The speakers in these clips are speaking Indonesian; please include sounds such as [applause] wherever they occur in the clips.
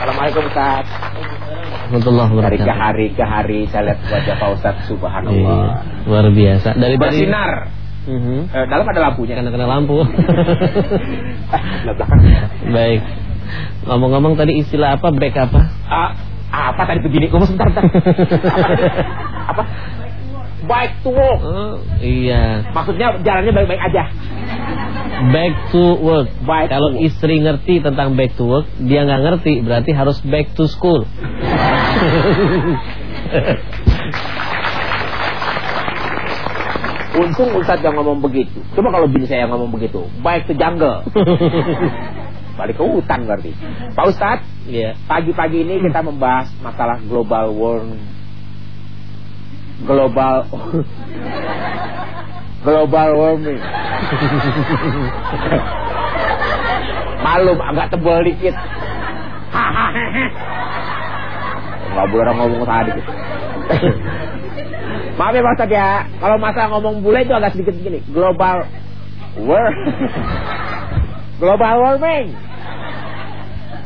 Assalamualaikum Ustaz. Warahmatullahi Dari ke hari ke hari saya lihat wajah Pak Ustaz Iya, subhanallah. luar biasa. Dari Bersinar. Mhm. Eh, dalam ada lampunya. Karena kena lampu. [laughs] Baik. Ngomong-ngomong tadi istilah apa back apa? Ah, apa tadi begini? Ngomong sebentar. [laughs] Apa? apa? Baik to walk. Oh, iya. Maksudnya jalannya baik-baik aja. Back to work. Back to Kalau work. istri ngerti tentang back to work, dia nggak ngerti, berarti harus back to school. [laughs] Untung Ustadz yang ngomong begitu. Coba kalau bini saya yang ngomong begitu. Baik to jungle. [laughs] Balik ke hutan berarti. Pak Ustadz, Iya. pagi-pagi ini kita membahas masalah global warming. Global [laughs] global warming. Malum agak tebal dikit. Enggak boleh orang ngomong tadi. Maaf ya Pak Ustadz ya, kalau masalah ngomong bule itu agak sedikit begini. Global war global warming.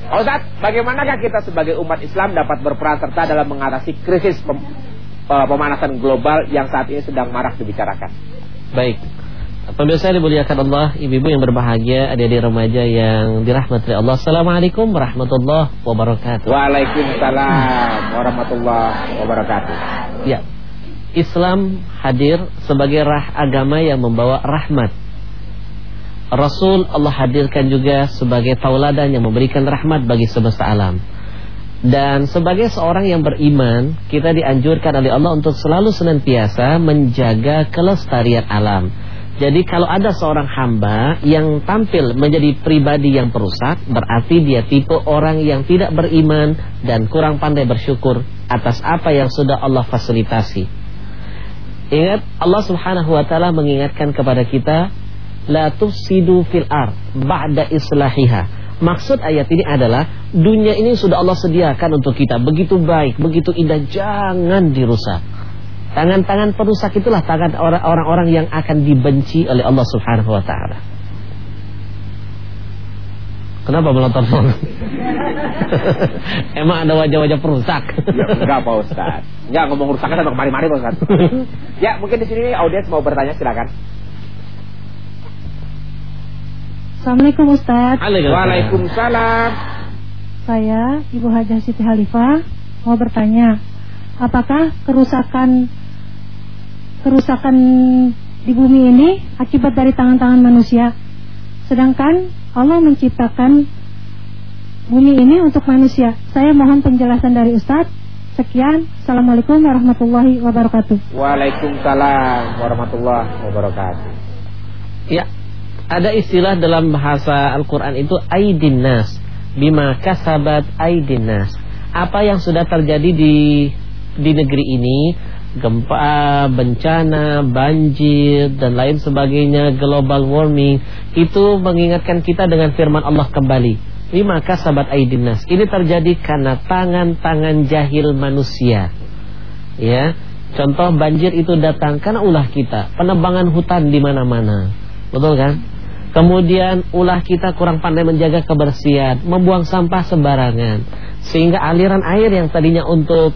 Pak Ustadz, bagaimanakah kita sebagai umat Islam dapat berperan serta dalam mengatasi krisis pem- eh, pemanasan global yang saat ini sedang marak dibicarakan? Baik. Pemirsa yang dimuliakan Allah, ibu-ibu yang berbahagia, adik-adik remaja yang dirahmati Allah. Assalamualaikum warahmatullahi wabarakatuh. Waalaikumsalam warahmatullahi wabarakatuh. Ya. Islam hadir sebagai rah agama yang membawa rahmat. Rasul Allah hadirkan juga sebagai tauladan yang memberikan rahmat bagi semesta alam. Dan sebagai seorang yang beriman, kita dianjurkan oleh Allah untuk selalu senantiasa menjaga kelestarian alam. Jadi kalau ada seorang hamba yang tampil menjadi pribadi yang perusak, berarti dia tipe orang yang tidak beriman dan kurang pandai bersyukur atas apa yang sudah Allah fasilitasi. Ingat Allah Subhanahu wa taala mengingatkan kepada kita la tufsidu fil ard ba'da islahiha. Maksud ayat ini adalah dunia ini sudah Allah sediakan untuk kita begitu baik, begitu indah, jangan dirusak. Tangan-tangan perusak itulah tangan orang- orang-orang yang akan dibenci oleh Allah Subhanahu wa taala. Kenapa melontar [laughs] Emang ada wajah-wajah perusak? Ya, enggak Pak Ustadz. Enggak ngomong rusaknya sama kemari-mari Pak Ustadz. [laughs] ya mungkin di sini audiens mau bertanya silakan. Assalamualaikum Ustaz Waalaikumsalam. Saya Ibu Hajah Siti Halifah Mau bertanya Apakah kerusakan Kerusakan di bumi ini Akibat dari tangan-tangan manusia? Sedangkan Allah menciptakan Bumi ini untuk manusia. Saya mohon penjelasan dari Ustaz Sekian. Assalamualaikum warahmatullahi wabarakatuh. Waalaikumsalam warahmatullahi wabarakatuh. Ya, ada istilah dalam bahasa Al-Quran itu aidin nas bima kasabat. Apa yang sudah terjadi di di negeri ini, gempa, bencana, banjir dan lain sebagainya, global warming, itu mengingatkan kita dengan firman Allah kembali. Bima kasabat aidin nas. Ini terjadi karena tangan-tangan jahil manusia. Ya. Contoh banjir itu datang karena ulah kita, penebangan hutan di mana-mana. Betul kan? Kemudian ulah kita kurang pandai menjaga kebersihan, membuang sampah sembarangan, sehingga aliran air yang tadinya untuk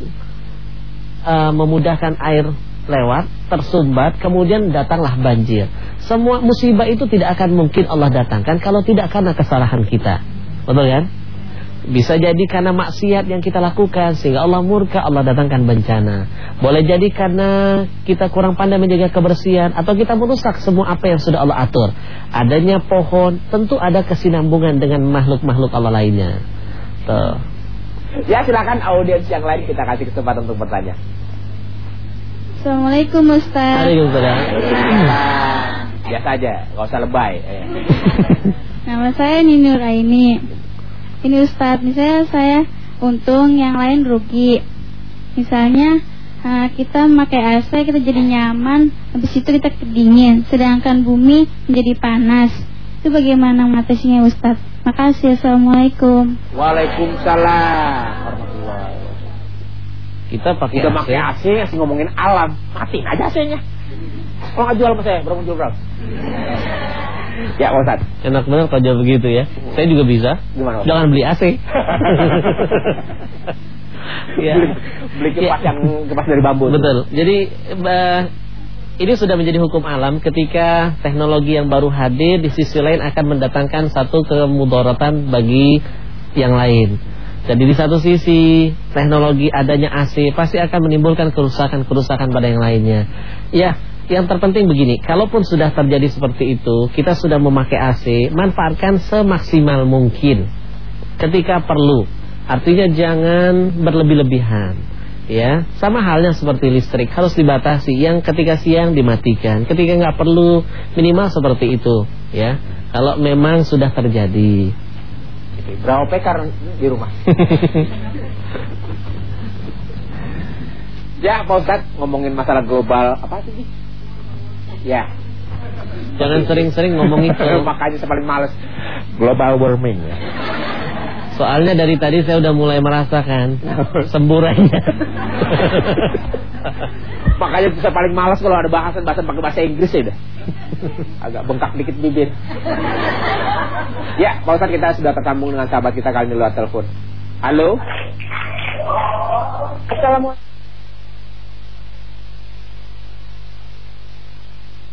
uh, memudahkan air lewat tersumbat, kemudian datanglah banjir. Semua musibah itu tidak akan mungkin Allah datangkan kalau tidak karena kesalahan kita, betul kan? Bisa jadi karena maksiat yang kita lakukan sehingga Allah murka, Allah datangkan bencana. Boleh jadi karena kita kurang pandai menjaga kebersihan atau kita merusak semua apa yang sudah Allah atur. Adanya pohon, tentu ada kesinambungan dengan makhluk-makhluk Allah lainnya. Tuh. Ya silakan audiens yang lain kita kasih kesempatan untuk bertanya. Assalamualaikum Ustaz Waalaikumsalam. Biasa aja, nggak usah lebay. Eh. [laughs] [laughs] Nama saya Ninur Aini. Ini Ustadz, misalnya saya untung, yang lain rugi. Misalnya eh, kita memakai AC kita jadi nyaman, habis itu kita kedingin, sedangkan bumi menjadi panas. Itu bagaimana mengatasinya Ustadz? Makasih, Assalamualaikum. Waalaikumsalam warahmatullahi wabarakatuh. Kita pakai Udah AC. pakai AC ngasih ngomongin alam, matiin aja AC-nya. Kalau nggak jual sama saya, berapa jual berapa? Ya Pak Ustaz Enak banget kalau jawab begitu ya. Saya juga bisa. Gimana? Jangan beli AC [laughs] ya. Beli, beli kipas Ya. yang kipas dari bambu Betul. Jadi eh, Ini sudah menjadi hukum alam Ketika teknologi yang baru hadir Di sisi lain akan mendatangkan Satu kemudaratan bagi yang lain. Jadi di satu sisi Teknologi adanya AC Pasti akan menimbulkan kerusakan-kerusakan pada yang lainnya. Ya yang terpenting begini, kalaupun sudah terjadi seperti itu, kita sudah memakai AC, manfaatkan semaksimal mungkin ketika perlu. Artinya jangan berlebih-lebihan. Ya, sama halnya seperti listrik harus dibatasi. Yang ketika siang dimatikan, ketika nggak perlu minimal seperti itu. Ya, kalau memang sudah terjadi. Berapa pekar di rumah? [laughs] ya Pak Ustaz ngomongin masalah global Apa sih? Ya Jangan sering-sering ngomong itu. [laughs] Makanya saya paling males Global warming ya Soalnya dari tadi saya udah mulai merasakan semburannya. [laughs] Makanya saya paling malas kalau ada bahasan-bahasan pakai bahasa Inggris ya udah. Agak bengkak dikit bibir. ya, Pak Ustaz kita sudah tersambung dengan sahabat kita kali ini lewat telepon. Halo. Assalamualaikum.